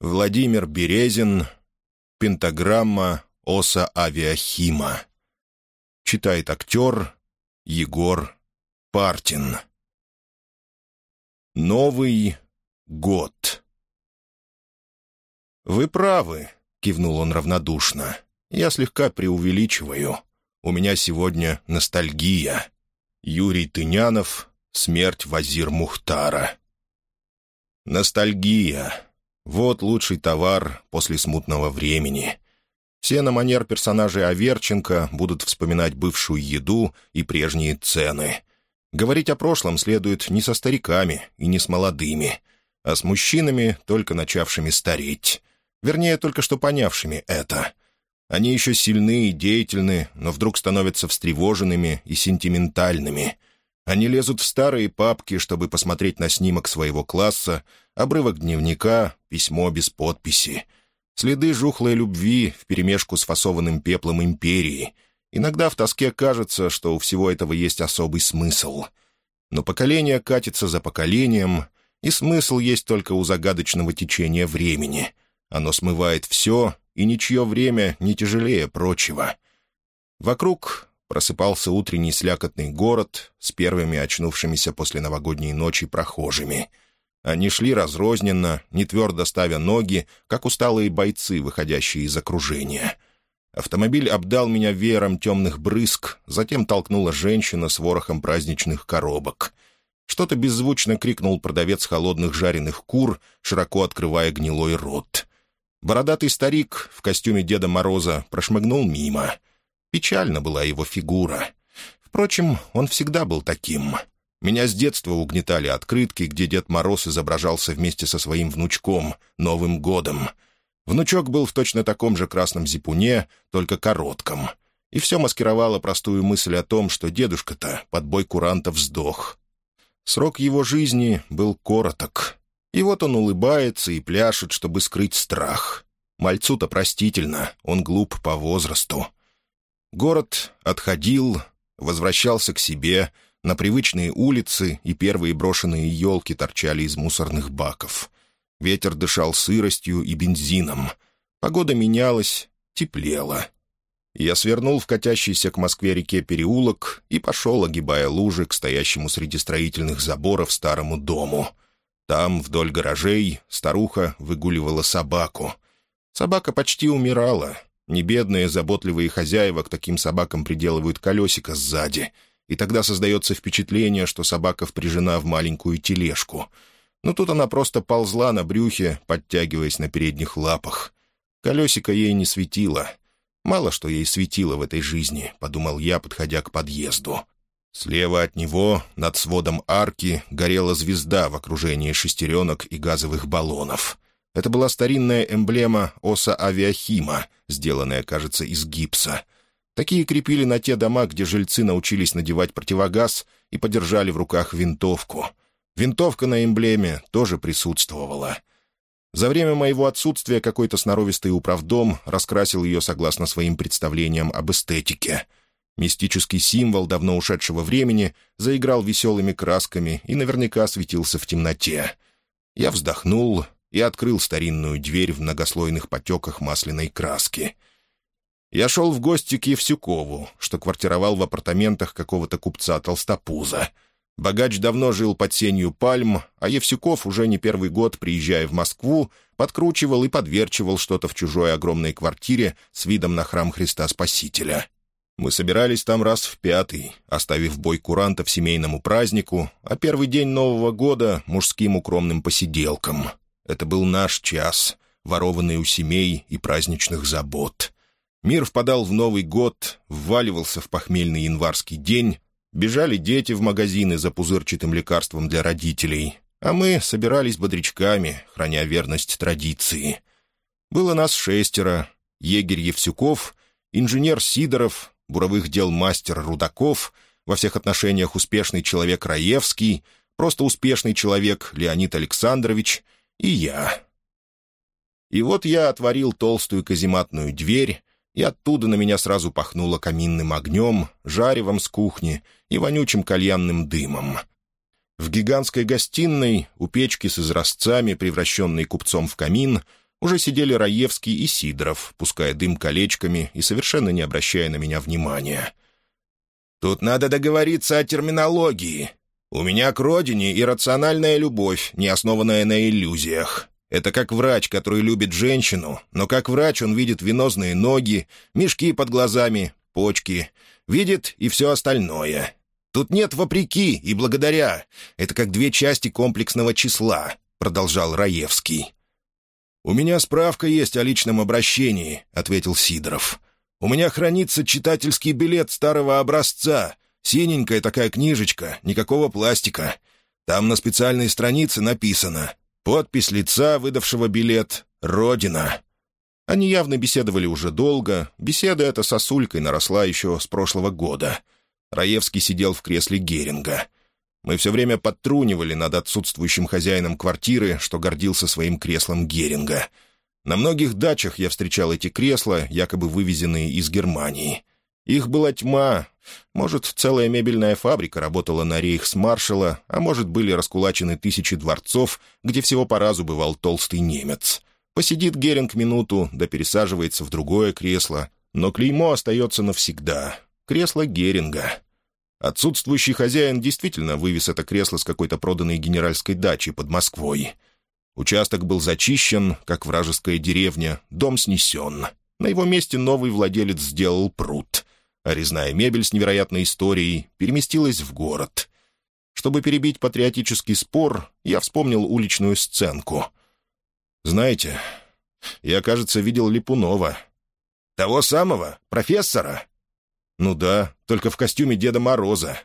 Владимир Березин. Пентаграмма Оса Авиахима. Читает актер Егор Партин. Новый год. «Вы правы», — кивнул он равнодушно. «Я слегка преувеличиваю. У меня сегодня ностальгия. Юрий Тынянов. Смерть Вазир Мухтара». Ностальгия. Вот лучший товар после смутного времени. Все на манер персонажей Аверченко будут вспоминать бывшую еду и прежние цены. Говорить о прошлом следует не со стариками и не с молодыми, а с мужчинами, только начавшими стареть. Вернее, только что понявшими это. Они еще сильны и деятельны, но вдруг становятся встревоженными и сентиментальными. Они лезут в старые папки, чтобы посмотреть на снимок своего класса, обрывок дневника, письмо без подписи. Следы жухлой любви вперемешку с фасованным пеплом империи. Иногда в тоске кажется, что у всего этого есть особый смысл. Но поколение катится за поколением, и смысл есть только у загадочного течения времени. Оно смывает все, и ничье время не тяжелее прочего. Вокруг просыпался утренний слякотный город с первыми очнувшимися после новогодней ночи прохожими. Они шли разрозненно, не твердо ставя ноги, как усталые бойцы, выходящие из окружения. Автомобиль обдал меня веером темных брызг, затем толкнула женщина с ворохом праздничных коробок. Что-то беззвучно крикнул продавец холодных жареных кур, широко открывая гнилой рот. Бородатый старик в костюме Деда Мороза прошмыгнул мимо — Печальна была его фигура. Впрочем, он всегда был таким. Меня с детства угнетали открытки, где Дед Мороз изображался вместе со своим внучком, Новым годом. Внучок был в точно таком же красном зипуне, только коротком. И все маскировало простую мысль о том, что дедушка-то под бой курантов сдох. Срок его жизни был короток. И вот он улыбается и пляшет, чтобы скрыть страх. Мальцу-то простительно, он глуп по возрасту. Город отходил, возвращался к себе, на привычные улицы и первые брошенные елки торчали из мусорных баков. Ветер дышал сыростью и бензином. Погода менялась, теплела. Я свернул в катящийся к Москве-реке переулок и пошел, огибая лужи, к стоящему среди строительных заборов старому дому. Там, вдоль гаражей, старуха выгуливала собаку. Собака почти умирала, Небедные, заботливые хозяева к таким собакам приделывают колесико сзади, и тогда создается впечатление, что собака впряжена в маленькую тележку. Но тут она просто ползла на брюхе, подтягиваясь на передних лапах. Колесико ей не светило. Мало что ей светило в этой жизни, — подумал я, подходя к подъезду. Слева от него, над сводом арки, горела звезда в окружении шестеренок и газовых баллонов. Это была старинная эмблема Оса Авиахима, сделанная, кажется, из гипса. Такие крепили на те дома, где жильцы научились надевать противогаз и подержали в руках винтовку. Винтовка на эмблеме тоже присутствовала. За время моего отсутствия какой-то сноровистый управдом раскрасил ее согласно своим представлениям об эстетике. Мистический символ давно ушедшего времени заиграл веселыми красками и наверняка светился в темноте. Я вздохнул, и открыл старинную дверь в многослойных потеках масляной краски. Я шел в гости к Евсюкову, что квартировал в апартаментах какого-то купца Толстопуза. Богач давно жил под сенью пальм, а Евсюков, уже не первый год, приезжая в Москву, подкручивал и подверчивал что-то в чужой огромной квартире с видом на храм Христа Спасителя. Мы собирались там раз в пятый, оставив бой курантов семейному празднику, а первый день Нового года — мужским укромным посиделкам — это был наш час, ворованный у семей и праздничных забот. Мир впадал в Новый год, вваливался в похмельный январский день, бежали дети в магазины за пузырчатым лекарством для родителей, а мы собирались бодрячками, храня верность традиции. Было нас шестеро — егерь Евсюков, инженер Сидоров, буровых дел мастер Рудаков, во всех отношениях успешный человек Раевский, просто успешный человек Леонид Александрович — и я. И вот я отворил толстую казематную дверь, и оттуда на меня сразу пахнуло каминным огнем, жаревом с кухни и вонючим кальянным дымом. В гигантской гостиной, у печки с изразцами, превращенной купцом в камин, уже сидели Раевский и Сидоров, пуская дым колечками и совершенно не обращая на меня внимания. «Тут надо договориться о терминологии. У меня к родине иррациональная любовь, не основанная на иллюзиях. Это как врач, который любит женщину, но как врач он видит венозные ноги, мешки под глазами, почки, видит и все остальное. Тут нет вопреки и благодаря. Это как две части комплексного числа», — продолжал Раевский. «У меня справка есть о личном обращении», — ответил Сидоров. «У меня хранится читательский билет старого образца. Синенькая такая книжечка, никакого пластика. Там на специальной странице написано «Подпись лица, выдавшего билет, Родина». Они явно беседовали уже долго. Беседа эта сосулькой наросла еще с прошлого года. Раевский сидел в кресле Геринга. Мы все время подтрунивали над отсутствующим хозяином квартиры, что гордился своим креслом Геринга. На многих дачах я встречал эти кресла, якобы вывезенные из Германии. Их была тьма. Может, целая мебельная фабрика работала на рейхсмаршала, а может, были раскулачены тысячи дворцов, где всего по разу бывал толстый немец. Посидит Геринг минуту, да пересаживается в другое кресло, но клеймо остается навсегда. Кресло Геринга. Отсутствующий хозяин действительно вывез это кресло с какой-то проданной генеральской дачи под Москвой. Участок был зачищен, как вражеская деревня, дом снесен. На его месте новый владелец сделал пруд, а резная мебель с невероятной историей переместилась в город. Чтобы перебить патриотический спор, я вспомнил уличную сценку. «Знаете, я, кажется, видел Липунова». «Того самого? Профессора?» «Ну да, только в костюме Деда Мороза».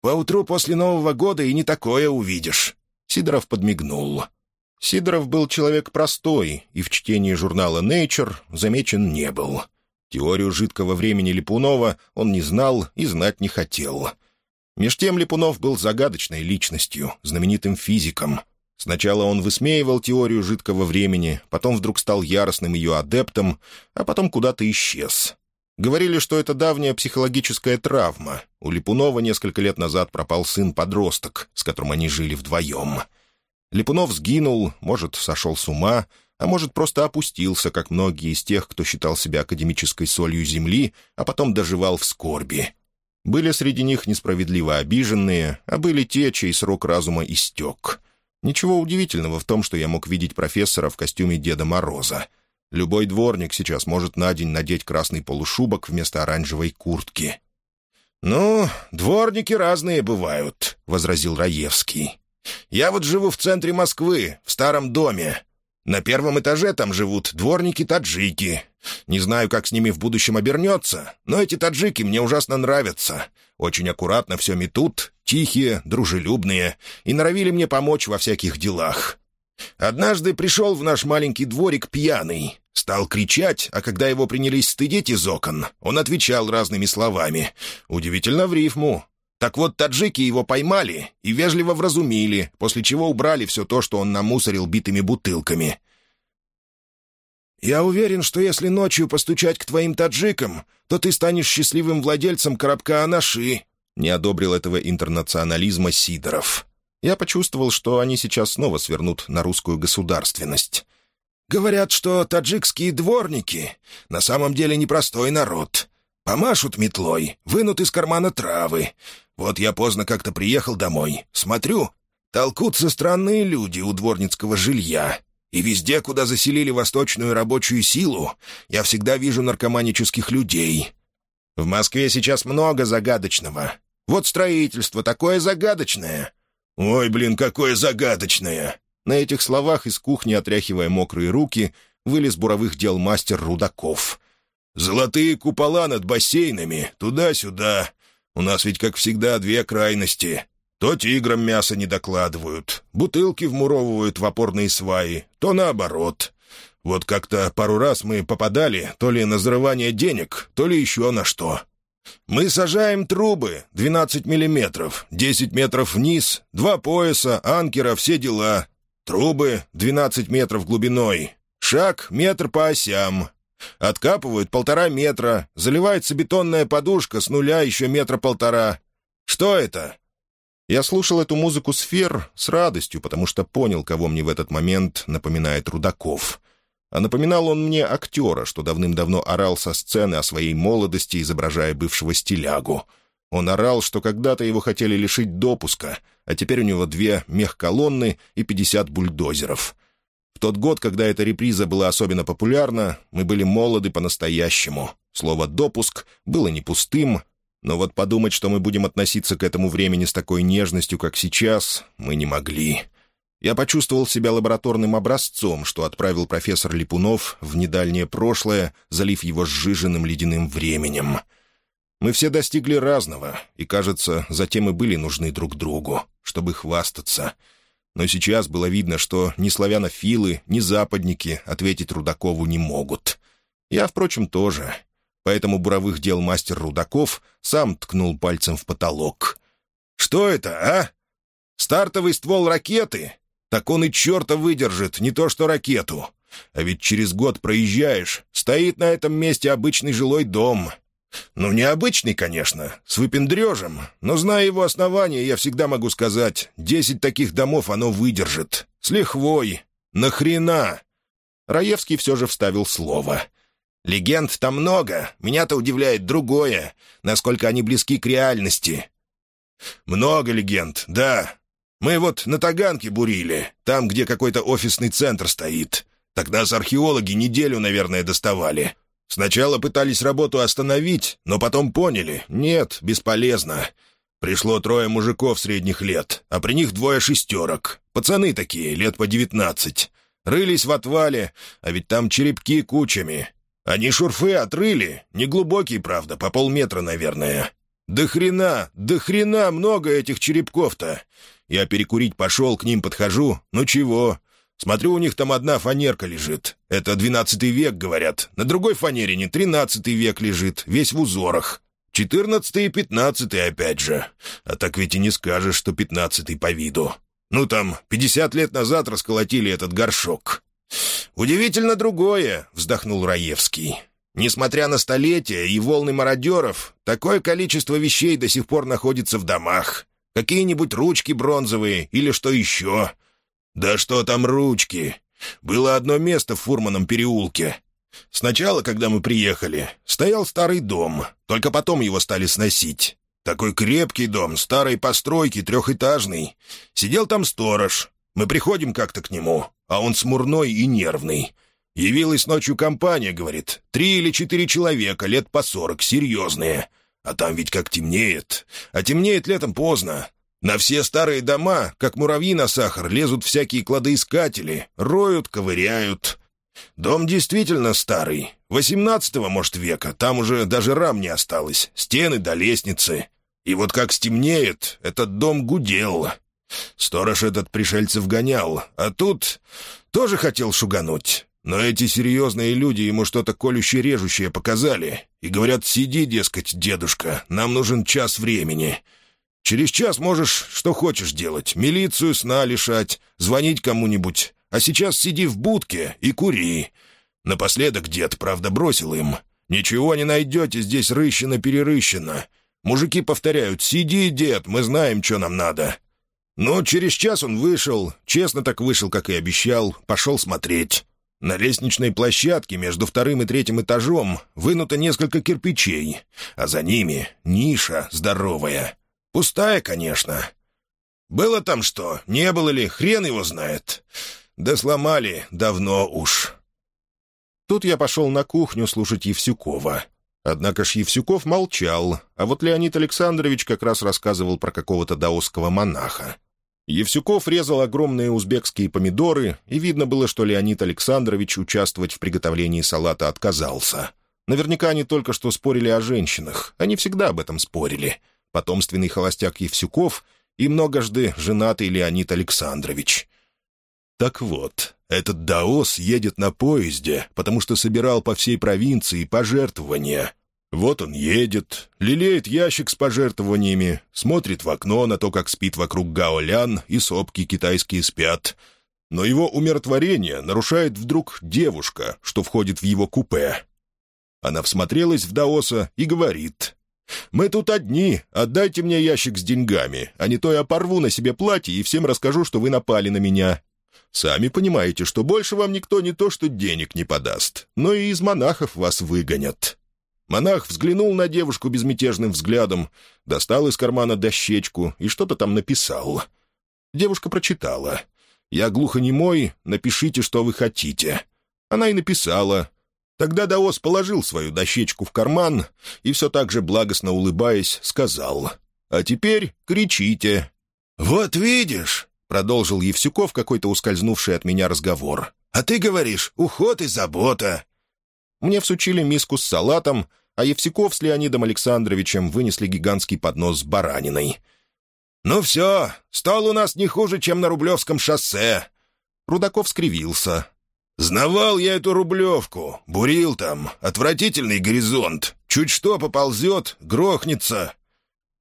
«Поутру после Нового года и не такое увидишь». Сидоров подмигнул. Сидоров был человек простой, и в чтении журнала Nature замечен не был. Теорию жидкого времени Липунова он не знал и знать не хотел. Меж тем Липунов был загадочной личностью, знаменитым физиком. Сначала он высмеивал теорию жидкого времени, потом вдруг стал яростным ее адептом, а потом куда-то исчез. Говорили, что это давняя психологическая травма. У Липунова несколько лет назад пропал сын-подросток, с которым они жили вдвоем. Липунов сгинул, может, сошел с ума, а может, просто опустился, как многие из тех, кто считал себя академической солью земли, а потом доживал в скорби. Были среди них несправедливо обиженные, а были те, чей срок разума истек. Ничего удивительного в том, что я мог видеть профессора в костюме Деда Мороза — Любой дворник сейчас может на день надеть красный полушубок вместо оранжевой куртки. «Ну, дворники разные бывают», — возразил Раевский. «Я вот живу в центре Москвы, в старом доме. На первом этаже там живут дворники-таджики. Не знаю, как с ними в будущем обернется, но эти таджики мне ужасно нравятся. Очень аккуратно все метут, тихие, дружелюбные, и норовили мне помочь во всяких делах. Однажды пришел в наш маленький дворик пьяный. Стал кричать, а когда его принялись стыдить из окон, он отвечал разными словами. Удивительно в рифму. Так вот, таджики его поймали и вежливо вразумили, после чего убрали все то, что он намусорил битыми бутылками. «Я уверен, что если ночью постучать к твоим таджикам, то ты станешь счастливым владельцем коробка анаши», — не одобрил этого интернационализма Сидоров. Я почувствовал, что они сейчас снова свернут на русскую государственность. «Говорят, что таджикские дворники на самом деле непростой народ. Помашут метлой, вынут из кармана травы. Вот я поздно как-то приехал домой. Смотрю, толкутся странные люди у дворницкого жилья. И везде, куда заселили восточную рабочую силу, я всегда вижу наркоманических людей. В Москве сейчас много загадочного. Вот строительство такое загадочное. «Ой, блин, какое загадочное!» На этих словах из кухни, отряхивая мокрые руки, вылез буровых дел мастер Рудаков. «Золотые купола над бассейнами, туда-сюда. У нас ведь, как всегда, две крайности. То тиграм мясо не докладывают, бутылки вмуровывают в опорные сваи, то наоборот. Вот как-то пару раз мы попадали то ли на взрывание денег, то ли еще на что. Мы сажаем трубы 12 миллиметров, 10 метров вниз, два пояса, анкера, все дела. Трубы 12 метров глубиной, шаг метр по осям. Откапывают полтора метра, заливается бетонная подушка с нуля еще метра полтора. Что это? Я слушал эту музыку сфер с радостью, потому что понял, кого мне в этот момент напоминает Рудаков. А напоминал он мне актера, что давным-давно орал со сцены о своей молодости, изображая бывшего стилягу. Он орал, что когда-то его хотели лишить допуска, а теперь у него две мехколонны и пятьдесят бульдозеров. В тот год, когда эта реприза была особенно популярна, мы были молоды по-настоящему. Слово «допуск» было не пустым, но вот подумать, что мы будем относиться к этому времени с такой нежностью, как сейчас, мы не могли. Я почувствовал себя лабораторным образцом, что отправил профессор Липунов в недальнее прошлое, залив его сжиженным ледяным временем. Мы все достигли разного, и, кажется, затем и были нужны друг другу, чтобы хвастаться. Но сейчас было видно, что ни славянофилы, ни западники ответить Рудакову не могут. Я, впрочем, тоже. Поэтому буровых дел мастер Рудаков сам ткнул пальцем в потолок. «Что это, а? Стартовый ствол ракеты? так он и черта выдержит, не то что ракету. А ведь через год проезжаешь, стоит на этом месте обычный жилой дом. Ну, необычный, конечно, с выпендрежем, но, зная его основания, я всегда могу сказать, десять таких домов оно выдержит. С лихвой. Нахрена?» Раевский все же вставил слово. «Легенд там много. Меня-то удивляет другое, насколько они близки к реальности». «Много легенд, да. Мы вот на Таганке бурили, там, где какой-то офисный центр стоит. Так нас археологи неделю, наверное, доставали. Сначала пытались работу остановить, но потом поняли — нет, бесполезно. Пришло трое мужиков средних лет, а при них двое шестерок. Пацаны такие, лет по девятнадцать. Рылись в отвале, а ведь там черепки кучами. Они шурфы отрыли, неглубокий, правда, по полметра, наверное. Да хрена, да хрена много этих черепков-то. Я перекурить пошел, к ним подхожу. Ну чего? Смотрю, у них там одна фанерка лежит. Это двенадцатый век, говорят. На другой фанере не тринадцатый век лежит, весь в узорах. Четырнадцатый и пятнадцатый опять же. А так ведь и не скажешь, что пятнадцатый по виду. Ну там, пятьдесят лет назад расколотили этот горшок. «Удивительно другое», — вздохнул Раевский. «Несмотря на столетия и волны мародеров, такое количество вещей до сих пор находится в домах. Какие-нибудь ручки бронзовые или что еще? Да что там ручки? Было одно место в Фурманом переулке. Сначала, когда мы приехали, стоял старый дом, только потом его стали сносить. Такой крепкий дом, старой постройки, трехэтажный. Сидел там сторож. Мы приходим как-то к нему, а он смурной и нервный. Явилась ночью компания, говорит, три или четыре человека, лет по сорок, серьезные. А там ведь как темнеет. А темнеет летом поздно. На все старые дома, как муравьи на сахар, лезут всякие кладоискатели, роют, ковыряют. Дом действительно старый. Восемнадцатого, может, века. Там уже даже рам не осталось. Стены до лестницы. И вот как стемнеет, этот дом гудел. Сторож этот пришельцев гонял. А тут тоже хотел шугануть. Но эти серьезные люди ему что-то колюще-режущее показали. И говорят, сиди, дескать, дедушка, нам нужен час времени. Через час можешь что хочешь делать, милицию сна лишать, звонить кому-нибудь. А сейчас сиди в будке и кури. Напоследок дед, правда, бросил им. Ничего не найдете, здесь рыщено-перерыщено. Мужики повторяют, сиди, дед, мы знаем, что нам надо. Но через час он вышел, честно так вышел, как и обещал, пошел смотреть. На лестничной площадке между вторым и третьим этажом вынуто несколько кирпичей, а за ними ниша здоровая. Пустая, конечно. Было там что, не было ли, хрен его знает. Да сломали давно уж. Тут я пошел на кухню слушать Евсюкова. Однако ж Евсюков молчал, а вот Леонид Александрович как раз рассказывал про какого-то даосского монаха. Евсюков резал огромные узбекские помидоры, и видно было, что Леонид Александрович участвовать в приготовлении салата отказался. Наверняка они только что спорили о женщинах. Они всегда об этом спорили. Потомственный холостяк Евсюков и многожды женатый Леонид Александрович. Так вот, этот даос едет на поезде, потому что собирал по всей провинции пожертвования — вот он едет, лелеет ящик с пожертвованиями, смотрит в окно на то, как спит вокруг гаолян и сопки китайские спят. Но его умиротворение нарушает вдруг девушка, что входит в его купе. Она всмотрелась в Даоса и говорит, «Мы тут одни, отдайте мне ящик с деньгами, а не то я порву на себе платье и всем расскажу, что вы напали на меня». Сами понимаете, что больше вам никто не то что денег не подаст, но и из монахов вас выгонят». Монах взглянул на девушку безмятежным взглядом, достал из кармана дощечку и что-то там написал. Девушка прочитала. «Я глухонемой, напишите, что вы хотите». Она и написала. Тогда Даос положил свою дощечку в карман и все так же благостно улыбаясь сказал. «А теперь кричите». «Вот видишь», — продолжил Евсюков какой-то ускользнувший от меня разговор. «А ты говоришь, уход и забота. Мне всучили миску с салатом, а Евсиков с Леонидом Александровичем вынесли гигантский поднос с бараниной. «Ну все, стол у нас не хуже, чем на Рублевском шоссе». Рудаков скривился. «Знавал я эту Рублевку, бурил там, отвратительный горизонт. Чуть что поползет, грохнется».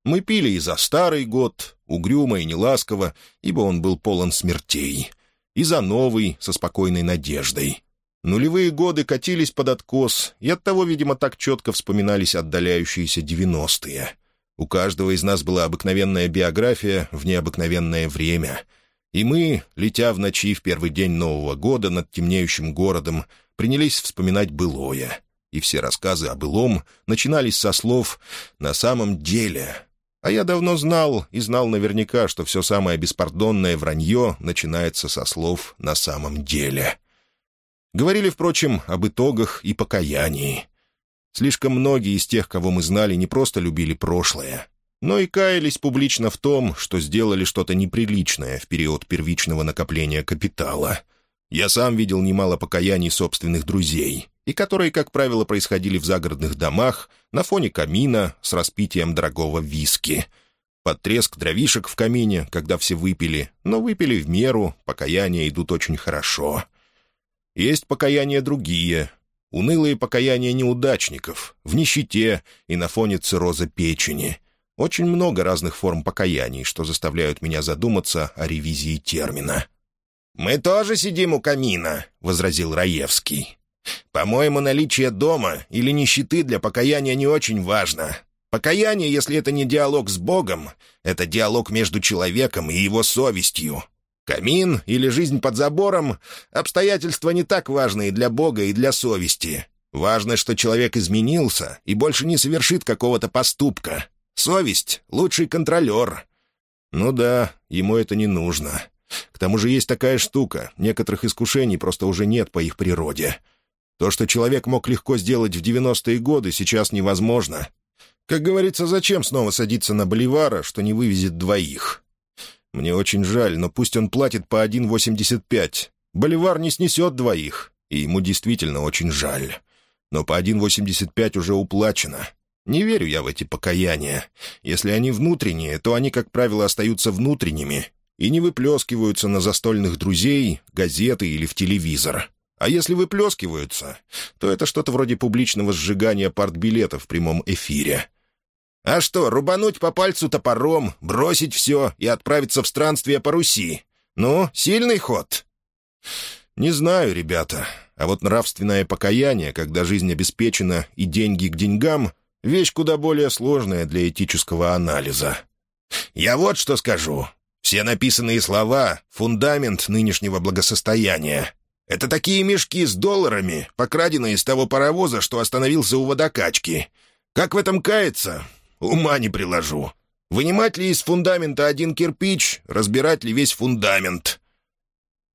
Мы пили и за старый год, угрюмо и неласково, ибо он был полон смертей, и за новый, со спокойной надеждой. Нулевые годы катились под откос, и оттого, видимо, так четко вспоминались отдаляющиеся девяностые. У каждого из нас была обыкновенная биография в необыкновенное время. И мы, летя в ночи в первый день Нового года над темнеющим городом, принялись вспоминать былое. И все рассказы о былом начинались со слов «на самом деле». А я давно знал и знал наверняка, что все самое беспардонное вранье начинается со слов «на самом деле». Говорили, впрочем, об итогах и покаянии. Слишком многие из тех, кого мы знали, не просто любили прошлое, но и каялись публично в том, что сделали что-то неприличное в период первичного накопления капитала. Я сам видел немало покаяний собственных друзей, и которые, как правило, происходили в загородных домах, на фоне камина с распитием дорогого виски. Под треск дровишек в камине, когда все выпили, но выпили в меру, покаяния идут очень хорошо — есть покаяния другие, унылые покаяния неудачников, в нищете и на фоне цирроза печени. Очень много разных форм покаяний, что заставляют меня задуматься о ревизии термина. «Мы тоже сидим у камина», — возразил Раевский. «По-моему, наличие дома или нищеты для покаяния не очень важно. Покаяние, если это не диалог с Богом, это диалог между человеком и его совестью, Камин или жизнь под забором — обстоятельства не так важные для Бога и для совести. Важно, что человек изменился и больше не совершит какого-то поступка. Совесть — лучший контролер. Ну да, ему это не нужно. К тому же есть такая штука, некоторых искушений просто уже нет по их природе. То, что человек мог легко сделать в 90-е годы, сейчас невозможно. Как говорится, зачем снова садиться на Боливара, что не вывезет двоих? Мне очень жаль, но пусть он платит по 1,85. Боливар не снесет двоих, и ему действительно очень жаль. Но по 1,85 уже уплачено. Не верю я в эти покаяния. Если они внутренние, то они, как правило, остаются внутренними и не выплескиваются на застольных друзей, газеты или в телевизор. А если выплескиваются, то это что-то вроде публичного сжигания партбилетов в прямом эфире. А что, рубануть по пальцу топором, бросить все и отправиться в странствие по Руси? Ну, сильный ход?» «Не знаю, ребята. А вот нравственное покаяние, когда жизнь обеспечена и деньги к деньгам, вещь куда более сложная для этического анализа. Я вот что скажу. Все написанные слова — фундамент нынешнего благосостояния. Это такие мешки с долларами, покраденные из того паровоза, что остановился у водокачки. Как в этом каяться? Ума не приложу. Вынимать ли из фундамента один кирпич, разбирать ли весь фундамент?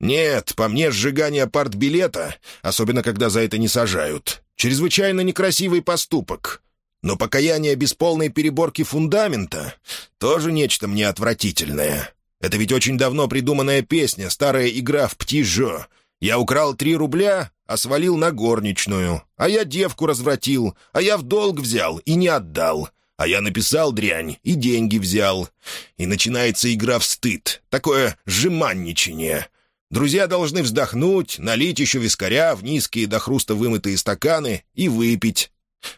Нет, по мне сжигание партбилета, особенно когда за это не сажают, чрезвычайно некрасивый поступок. Но покаяние без полной переборки фундамента — тоже нечто мне отвратительное. Это ведь очень давно придуманная песня, старая игра в птижо. Я украл три рубля, а свалил на горничную. А я девку развратил, а я в долг взял и не отдал. А я написал дрянь и деньги взял. И начинается игра в стыд, такое сжиманничание. Друзья должны вздохнуть, налить еще вискаря в низкие до хруста вымытые стаканы и выпить.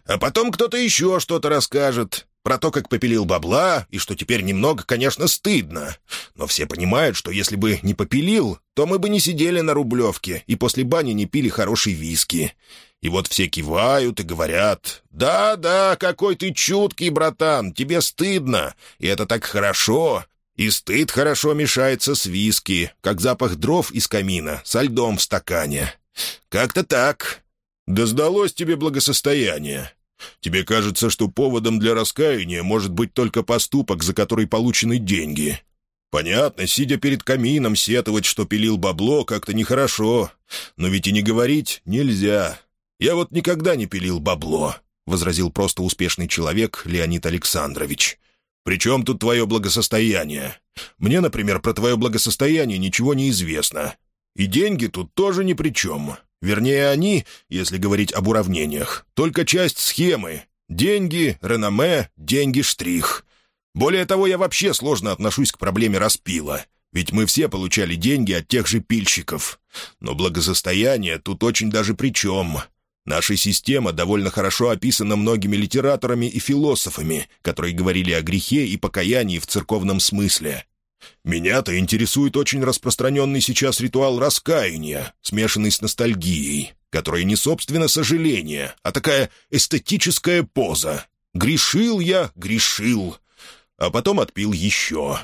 А потом кто-то еще что-то расскажет. Про то, как попилил бабла, и что теперь немного, конечно, стыдно. Но все понимают, что если бы не попилил, то мы бы не сидели на Рублевке и после бани не пили хороший виски. И вот все кивают и говорят, «Да, да, какой ты чуткий, братан, тебе стыдно, и это так хорошо. И стыд хорошо мешается с виски, как запах дров из камина со льдом в стакане. Как-то так. Да сдалось тебе благосостояние. Тебе кажется, что поводом для раскаяния может быть только поступок, за который получены деньги. Понятно, сидя перед камином, сетовать, что пилил бабло, как-то нехорошо. Но ведь и не говорить нельзя. Я вот никогда не пилил бабло, — возразил просто успешный человек Леонид Александрович. «При чем тут твое благосостояние? Мне, например, про твое благосостояние ничего не известно. И деньги тут тоже ни при чем. Вернее, они, если говорить об уравнениях, только часть схемы. Деньги, реноме, деньги, штрих. Более того, я вообще сложно отношусь к проблеме распила. Ведь мы все получали деньги от тех же пильщиков. Но благосостояние тут очень даже при чем. Наша система довольно хорошо описана многими литераторами и философами, которые говорили о грехе и покаянии в церковном смысле. Меня-то интересует очень распространенный сейчас ритуал раскаяния, смешанный с ностальгией, которая не собственно сожаление, а такая эстетическая поза. Грешил я, грешил, а потом отпил еще.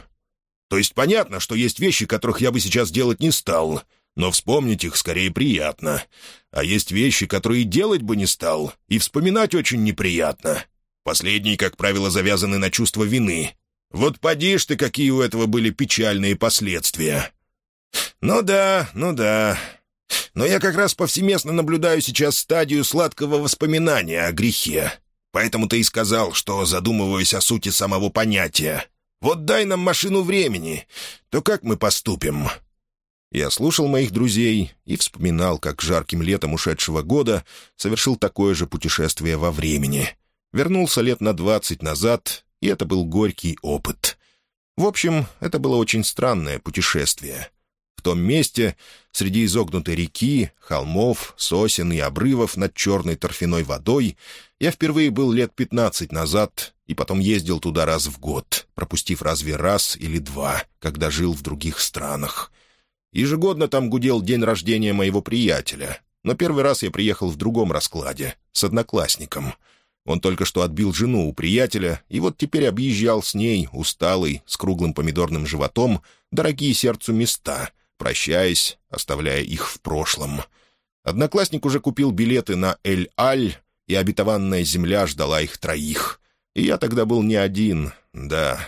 То есть понятно, что есть вещи, которых я бы сейчас делать не стал, но вспомнить их скорее приятно. А есть вещи, которые делать бы не стал, и вспоминать очень неприятно. Последние, как правило, завязаны на чувство вины, вот поди ж ты, какие у этого были печальные последствия. Ну да, ну да. Но я как раз повсеместно наблюдаю сейчас стадию сладкого воспоминания о грехе. Поэтому ты и сказал, что задумываюсь о сути самого понятия. Вот дай нам машину времени, то как мы поступим?» Я слушал моих друзей и вспоминал, как жарким летом ушедшего года совершил такое же путешествие во времени. Вернулся лет на двадцать назад и это был горький опыт. В общем, это было очень странное путешествие. В том месте, среди изогнутой реки, холмов, сосен и обрывов над черной торфяной водой, я впервые был лет пятнадцать назад и потом ездил туда раз в год, пропустив разве раз или два, когда жил в других странах. Ежегодно там гудел день рождения моего приятеля, но первый раз я приехал в другом раскладе, с одноклассником — он только что отбил жену у приятеля, и вот теперь объезжал с ней, усталый, с круглым помидорным животом, дорогие сердцу места, прощаясь, оставляя их в прошлом. Одноклассник уже купил билеты на Эль-Аль, и обетованная земля ждала их троих. И я тогда был не один, да.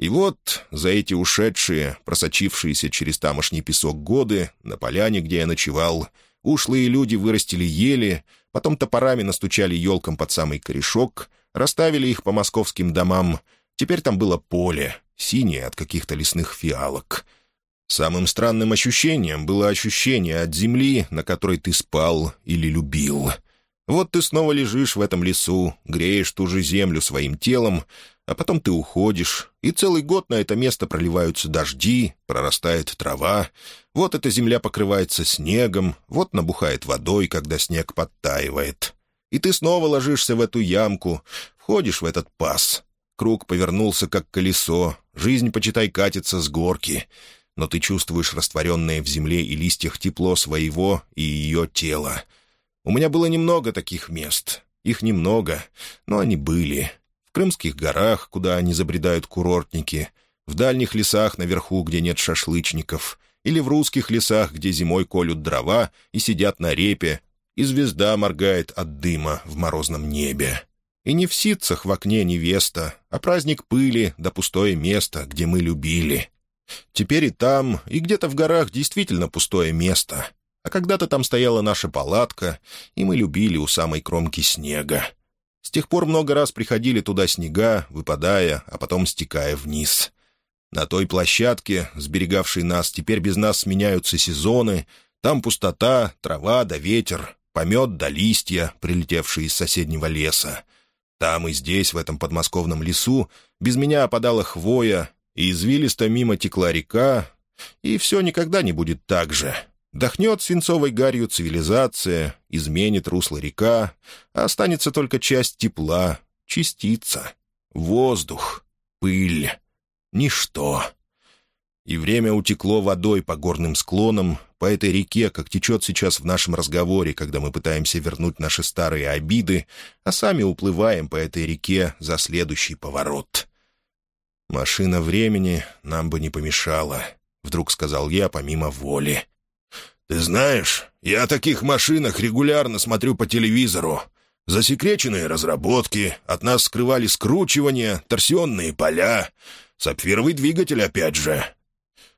И вот за эти ушедшие, просочившиеся через тамошний песок годы, на поляне, где я ночевал, ушлые люди вырастили ели, Потом топорами настучали елкам под самый корешок, расставили их по московским домам. Теперь там было поле, синее от каких-то лесных фиалок. Самым странным ощущением было ощущение от земли, на которой ты спал или любил. Вот ты снова лежишь в этом лесу, греешь ту же землю своим телом, а потом ты уходишь, и целый год на это место проливаются дожди, прорастает трава, вот эта земля покрывается снегом, вот набухает водой, когда снег подтаивает. И ты снова ложишься в эту ямку, входишь в этот паз. Круг повернулся, как колесо, жизнь, почитай, катится с горки, но ты чувствуешь растворенное в земле и листьях тепло своего и ее тела. У меня было немного таких мест. Их немного, но они были крымских горах, куда они забредают курортники, в дальних лесах наверху, где нет шашлычников, или в русских лесах, где зимой колют дрова и сидят на репе, и звезда моргает от дыма в морозном небе. И не в ситцах в окне невеста, а праздник пыли да пустое место, где мы любили. Теперь и там, и где-то в горах действительно пустое место. А когда-то там стояла наша палатка, и мы любили у самой кромки снега. С тех пор много раз приходили туда снега, выпадая, а потом стекая вниз. На той площадке, сберегавшей нас, теперь без нас сменяются сезоны. Там пустота, трава да ветер, помет да листья, прилетевшие из соседнего леса. Там и здесь, в этом подмосковном лесу, без меня опадала хвоя, и извилисто мимо текла река, и все никогда не будет так же. Дохнет свинцовой гарью цивилизация, изменит русло река, а останется только часть тепла, частица, воздух, пыль, ничто. И время утекло водой по горным склонам, по этой реке, как течет сейчас в нашем разговоре, когда мы пытаемся вернуть наши старые обиды, а сами уплываем по этой реке за следующий поворот. «Машина времени нам бы не помешала», — вдруг сказал я помимо воли. «Ты знаешь, я о таких машинах регулярно смотрю по телевизору. Засекреченные разработки, от нас скрывали скручивания, торсионные поля, сапфировый двигатель опять же».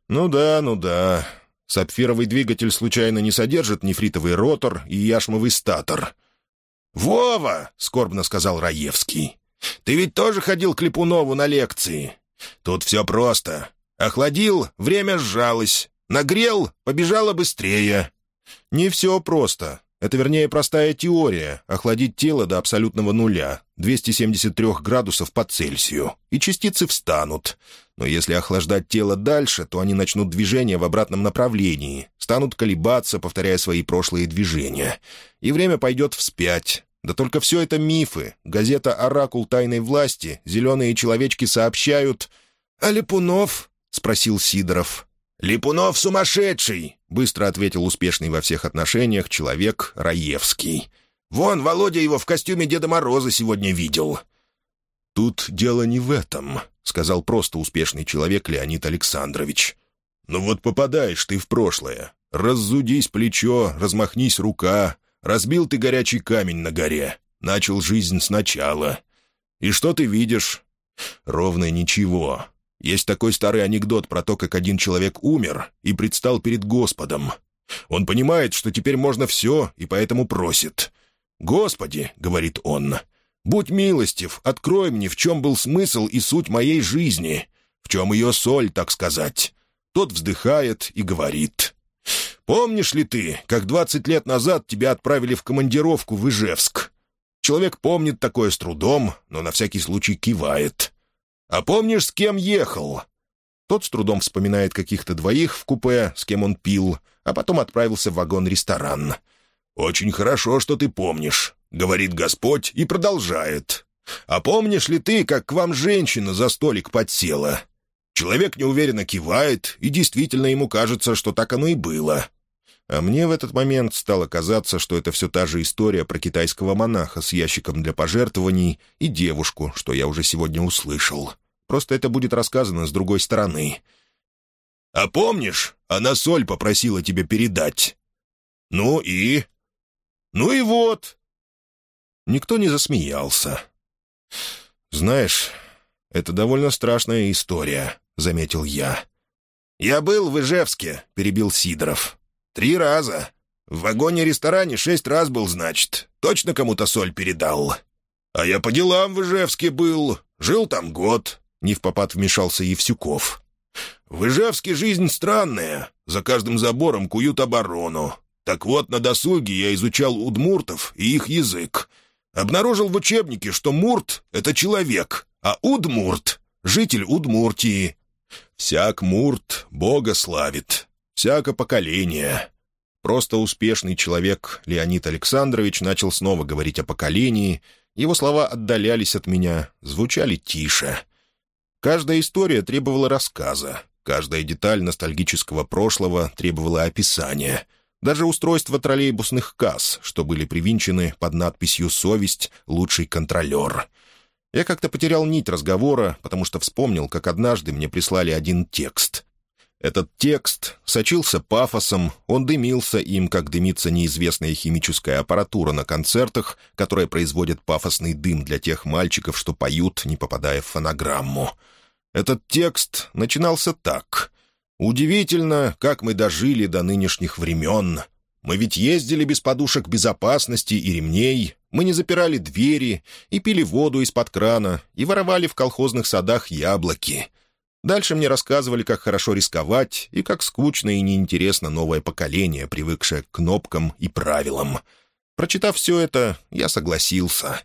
«Ну да, ну да. Сапфировый двигатель случайно не содержит нефритовый ротор и яшмовый статор?» «Вова!» — скорбно сказал Раевский. «Ты ведь тоже ходил к Липунову на лекции? Тут все просто. Охладил — время сжалось. Нагрел — побежало быстрее». «Не все просто. Это, вернее, простая теория — охладить тело до абсолютного нуля, 273 градусов по Цельсию, и частицы встанут. Но если охлаждать тело дальше, то они начнут движение в обратном направлении, станут колебаться, повторяя свои прошлые движения. И время пойдет вспять. Да только все это мифы. Газета «Оракул тайной власти», «Зеленые человечки» сообщают... «А Липунов?» — спросил Сидоров. «Липунов сумасшедший!» — быстро ответил успешный во всех отношениях человек Раевский. «Вон, Володя его в костюме Деда Мороза сегодня видел». «Тут дело не в этом», — сказал просто успешный человек Леонид Александрович. «Ну вот попадаешь ты в прошлое. Раззудись плечо, размахнись рука. Разбил ты горячий камень на горе. Начал жизнь сначала. И что ты видишь? Ровно ничего. Есть такой старый анекдот про то, как один человек умер и предстал перед Господом. Он понимает, что теперь можно все, и поэтому просит. «Господи», — говорит он, — «будь милостив, открой мне, в чем был смысл и суть моей жизни, в чем ее соль, так сказать». Тот вздыхает и говорит. «Помнишь ли ты, как двадцать лет назад тебя отправили в командировку в Ижевск?» Человек помнит такое с трудом, но на всякий случай кивает. «А помнишь, с кем ехал?» Тот с трудом вспоминает каких-то двоих в купе, с кем он пил, а потом отправился в вагон-ресторан. «Очень хорошо, что ты помнишь», — говорит Господь и продолжает. «А помнишь ли ты, как к вам женщина за столик подсела?» Человек неуверенно кивает, и действительно ему кажется, что так оно и было. А мне в этот момент стало казаться, что это все та же история про китайского монаха с ящиком для пожертвований и девушку, что я уже сегодня услышал. Просто это будет рассказано с другой стороны. «А помнишь, она соль попросила тебе передать?» «Ну и?» «Ну и вот!» Никто не засмеялся. «Знаешь, это довольно страшная история», — заметил я. «Я был в Ижевске», — перебил Сидоров. «Три раза. В вагоне-ресторане шесть раз был, значит. Точно кому-то соль передал». «А я по делам в Ижевске был. Жил там год», — не в попад вмешался Евсюков. «В Ижевске жизнь странная. За каждым забором куют оборону. Так вот, на досуге я изучал удмуртов и их язык. Обнаружил в учебнике, что мурт — это человек, а удмурт — житель Удмуртии. Всяк мурт Бога славит, всяко поколение. Просто успешный человек Леонид Александрович начал снова говорить о поколении. Его слова отдалялись от меня, звучали тише. Каждая история требовала рассказа, каждая деталь ностальгического прошлого требовала описания — даже устройства троллейбусных касс, что были привинчены под надписью «Совесть. Лучший контролер». Я как-то потерял нить разговора, потому что вспомнил, как однажды мне прислали один текст. Этот текст сочился пафосом, он дымился им, как дымится неизвестная химическая аппаратура на концертах, которая производит пафосный дым для тех мальчиков, что поют, не попадая в фонограмму. Этот текст начинался так. «Удивительно, как мы дожили до нынешних времен. Мы ведь ездили без подушек безопасности и ремней, мы не запирали двери и пили воду из-под крана и воровали в колхозных садах яблоки. Дальше мне рассказывали, как хорошо рисковать и как скучно и неинтересно новое поколение, привыкшее к кнопкам и правилам. Прочитав все это, я согласился.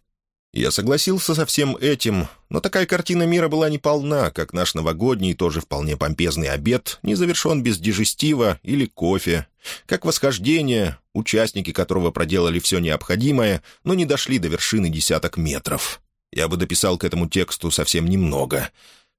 Я согласился со всем этим, но такая картина мира была не полна, как наш новогодний, тоже вполне помпезный обед, не завершен без дежестива или кофе, как восхождение, участники которого проделали все необходимое, но не дошли до вершины десяток метров. Я бы дописал к этому тексту совсем немного.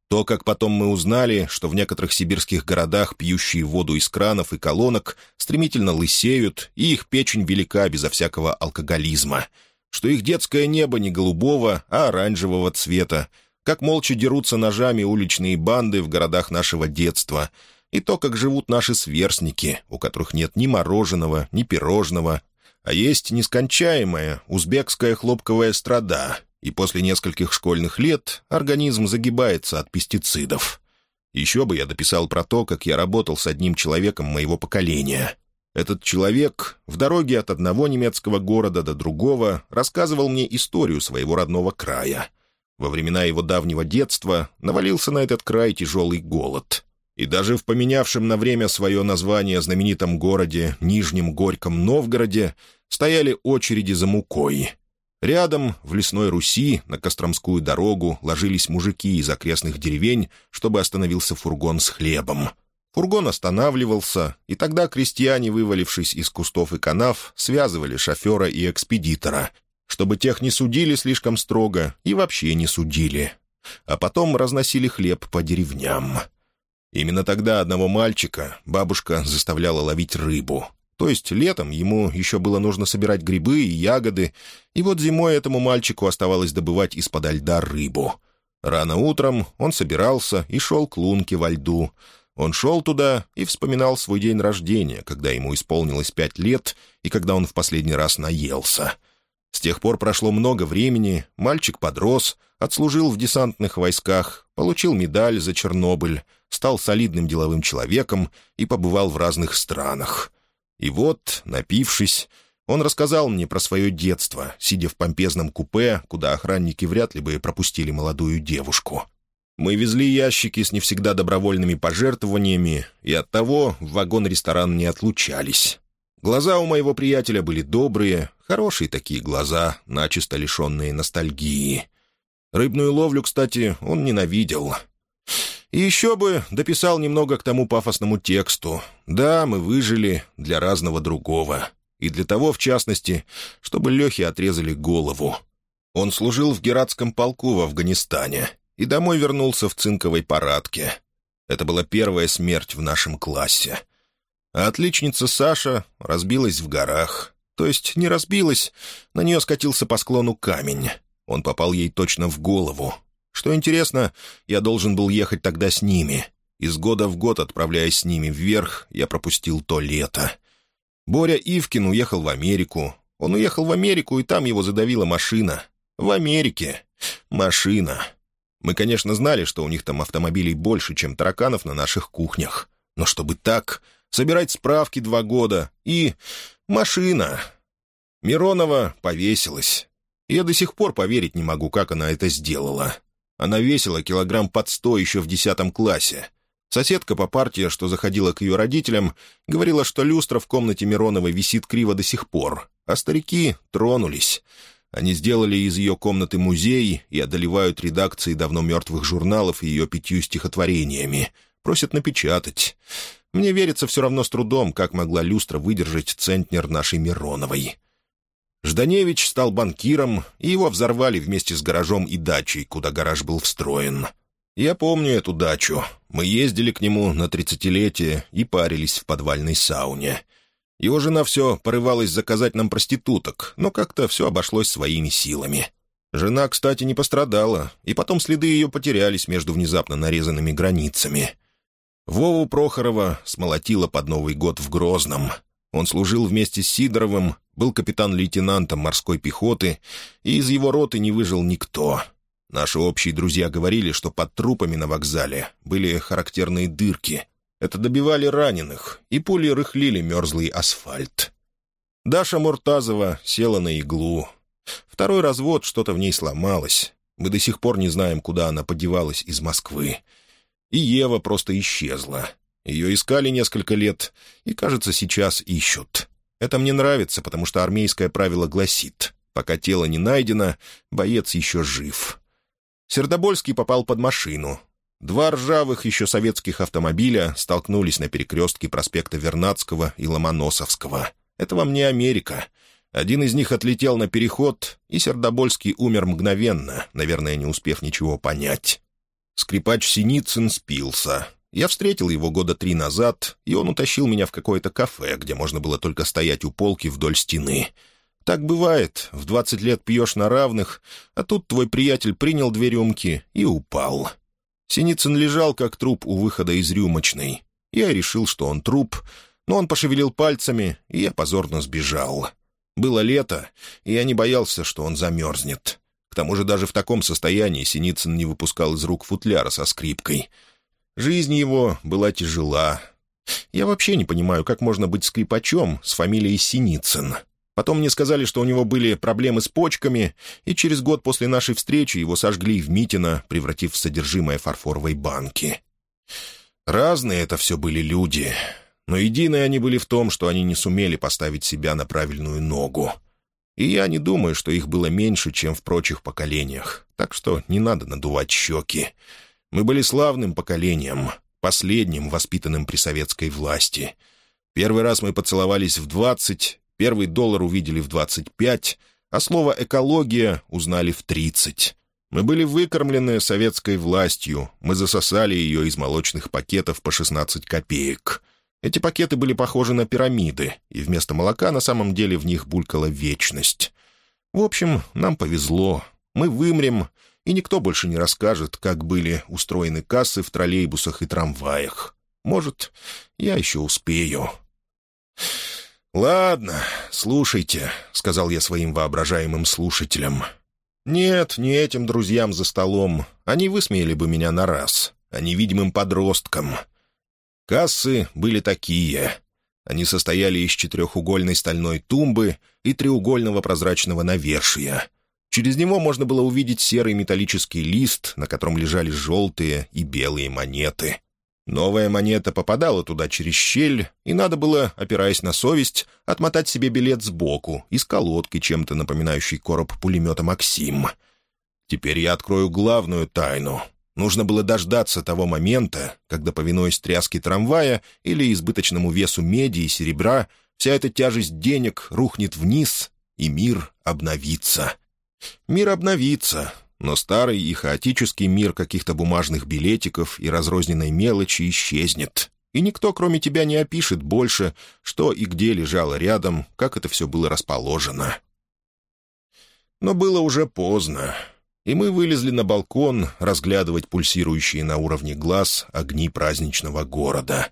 То, как потом мы узнали, что в некоторых сибирских городах пьющие воду из кранов и колонок стремительно лысеют, и их печень велика безо всякого алкоголизма — что их детское небо не голубого, а оранжевого цвета, как молча дерутся ножами уличные банды в городах нашего детства, и то, как живут наши сверстники, у которых нет ни мороженого, ни пирожного, а есть нескончаемая узбекская хлопковая страда, и после нескольких школьных лет организм загибается от пестицидов. Еще бы я дописал про то, как я работал с одним человеком моего поколения. Этот человек в дороге от одного немецкого города до другого рассказывал мне историю своего родного края. Во времена его давнего детства навалился на этот край тяжелый голод. И даже в поменявшем на время свое название знаменитом городе Нижнем Горьком Новгороде стояли очереди за мукой. Рядом, в лесной Руси, на Костромскую дорогу ложились мужики из окрестных деревень, чтобы остановился фургон с хлебом. Фургон останавливался, и тогда крестьяне, вывалившись из кустов и канав, связывали шофера и экспедитора, чтобы тех не судили слишком строго и вообще не судили. А потом разносили хлеб по деревням. Именно тогда одного мальчика бабушка заставляла ловить рыбу. То есть летом ему еще было нужно собирать грибы и ягоды, и вот зимой этому мальчику оставалось добывать из-под льда рыбу. Рано утром он собирался и шел к лунке во льду. Он шел туда и вспоминал свой день рождения, когда ему исполнилось пять лет и когда он в последний раз наелся. С тех пор прошло много времени, мальчик подрос, отслужил в десантных войсках, получил медаль за Чернобыль, стал солидным деловым человеком и побывал в разных странах. И вот, напившись, он рассказал мне про свое детство, сидя в помпезном купе, куда охранники вряд ли бы пропустили молодую девушку. Мы везли ящики с не всегда добровольными пожертвованиями, и оттого в вагон-ресторан не отлучались. Глаза у моего приятеля были добрые, хорошие такие глаза, начисто лишенные ностальгии. Рыбную ловлю, кстати, он ненавидел. И еще бы дописал немного к тому пафосному тексту. Да, мы выжили для разного другого. И для того, в частности, чтобы Лехе отрезали голову. Он служил в Гератском полку в Афганистане и домой вернулся в цинковой парадке. Это была первая смерть в нашем классе. А отличница Саша разбилась в горах. То есть не разбилась, на нее скатился по склону камень. Он попал ей точно в голову, что интересно, я должен был ехать тогда с ними. Из года в год, отправляясь с ними вверх, я пропустил то лето. Боря Ивкин уехал в Америку. Он уехал в Америку, и там его задавила машина. В Америке. Машина. Мы, конечно, знали, что у них там автомобилей больше, чем тараканов на наших кухнях. Но чтобы так, собирать справки два года и... машина. Миронова повесилась. Я до сих пор поверить не могу, как она это сделала. Она весила килограмм под сто еще в десятом классе. Соседка по партии, что заходила к ее родителям, говорила, что люстра в комнате Мироновой висит криво до сих пор, а старики тронулись. Они сделали из ее комнаты музей и одолевают редакции давно мертвых журналов ее пятью стихотворениями. Просят напечатать. Мне верится все равно с трудом, как могла люстра выдержать центнер нашей Мироновой. Жданевич стал банкиром, и его взорвали вместе с гаражом и дачей, куда гараж был встроен. Я помню эту дачу. Мы ездили к нему на тридцатилетие и парились в подвальной сауне. Его жена все порывалась заказать нам проституток, но как-то все обошлось своими силами. Жена, кстати, не пострадала, и потом следы ее потерялись между внезапно нарезанными границами. Вову Прохорова смолотила под Новый год в Грозном. Он служил вместе с Сидоровым, был капитан-лейтенантом морской пехоты, и из его роты не выжил никто. Наши общие друзья говорили, что под трупами на вокзале были характерные дырки. Это добивали раненых, и пули рыхлили мерзлый асфальт. Даша Муртазова села на иглу. Второй развод, что-то в ней сломалось. Мы до сих пор не знаем, куда она подевалась из Москвы. И Ева просто исчезла. Ее искали несколько лет, и, кажется, сейчас ищут. Это мне нравится, потому что армейское правило гласит, пока тело не найдено, боец еще жив. Сердобольский попал под машину. Два ржавых еще советских автомобиля столкнулись на перекрестке проспекта Вернадского и Ломоносовского. Это вам не Америка. Один из них отлетел на переход, и Сердобольский умер мгновенно, наверное, не успев ничего понять. Скрипач Синицын спился. Я встретил его года три назад, и он утащил меня в какое-то кафе, где можно было только стоять у полки вдоль стены. Так бывает, в двадцать лет пьешь на равных, а тут твой приятель принял две рюмки и упал. Синицын лежал, как труп у выхода из рюмочной. Я решил, что он труп, но он пошевелил пальцами, и я позорно сбежал. Было лето, и я не боялся, что он замерзнет. К тому же даже в таком состоянии Синицын не выпускал из рук футляра со скрипкой. Жизнь его была тяжела. Я вообще не понимаю, как можно быть скрипачом с фамилией Синицын. Потом мне сказали, что у него были проблемы с почками, и через год после нашей встречи его сожгли в Митино, превратив в содержимое фарфоровой банки. Разные это все были люди, но единые они были в том, что они не сумели поставить себя на правильную ногу. И я не думаю, что их было меньше, чем в прочих поколениях, так что не надо надувать щеки. Мы были славным поколением, последним, воспитанным при советской власти. Первый раз мы поцеловались в двадцать, Первый доллар увидели в 25, а слово «экология» узнали в 30. Мы были выкормлены советской властью, мы засосали ее из молочных пакетов по 16 копеек. Эти пакеты были похожи на пирамиды, и вместо молока на самом деле в них булькала вечность. В общем, нам повезло. Мы вымрем, и никто больше не расскажет, как были устроены кассы в троллейбусах и трамваях. Может, я еще успею. «Ладно, слушайте», — сказал я своим воображаемым слушателям. «Нет, не этим друзьям за столом. Они высмеяли бы меня на раз, а невидимым подросткам. Кассы были такие. Они состояли из четырехугольной стальной тумбы и треугольного прозрачного навершия. Через него можно было увидеть серый металлический лист, на котором лежали желтые и белые монеты. Новая монета попадала туда через щель, и надо было, опираясь на совесть, отмотать себе билет сбоку, из колодки, чем-то напоминающей короб пулемета «Максим». Теперь я открою главную тайну. Нужно было дождаться того момента, когда, повинуясь тряске трамвая или избыточному весу меди и серебра, вся эта тяжесть денег рухнет вниз, и мир обновится. Мир обновится, но старый и хаотический мир каких-то бумажных билетиков и разрозненной мелочи исчезнет, и никто, кроме тебя, не опишет больше, что и где лежало рядом, как это все было расположено. Но было уже поздно, и мы вылезли на балкон разглядывать пульсирующие на уровне глаз огни праздничного города.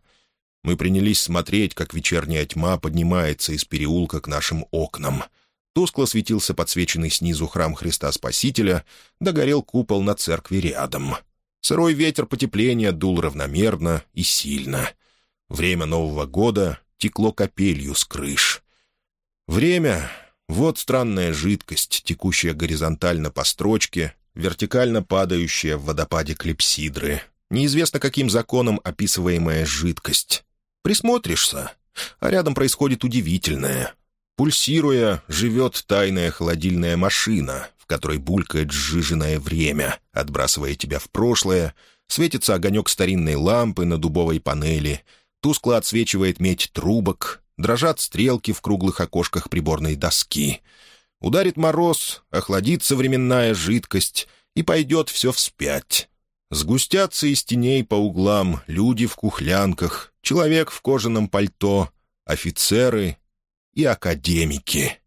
Мы принялись смотреть, как вечерняя тьма поднимается из переулка к нашим окнам — Тускло светился подсвеченный снизу храм Христа Спасителя, догорел купол на церкви рядом. Сырой ветер потепления дул равномерно и сильно. Время Нового года текло капелью с крыш. Время — вот странная жидкость, текущая горизонтально по строчке, вертикально падающая в водопаде клепсидры. Неизвестно каким законом описываемая жидкость. Присмотришься, а рядом происходит удивительное — Пульсируя, живет тайная холодильная машина, в которой булькает сжиженное время, отбрасывая тебя в прошлое, светится огонек старинной лампы на дубовой панели, тускло отсвечивает медь трубок, дрожат стрелки в круглых окошках приборной доски. Ударит мороз, охладится временная жидкость, и пойдет все вспять. Сгустятся из теней по углам люди в кухлянках, человек в кожаном пальто, офицеры и академики.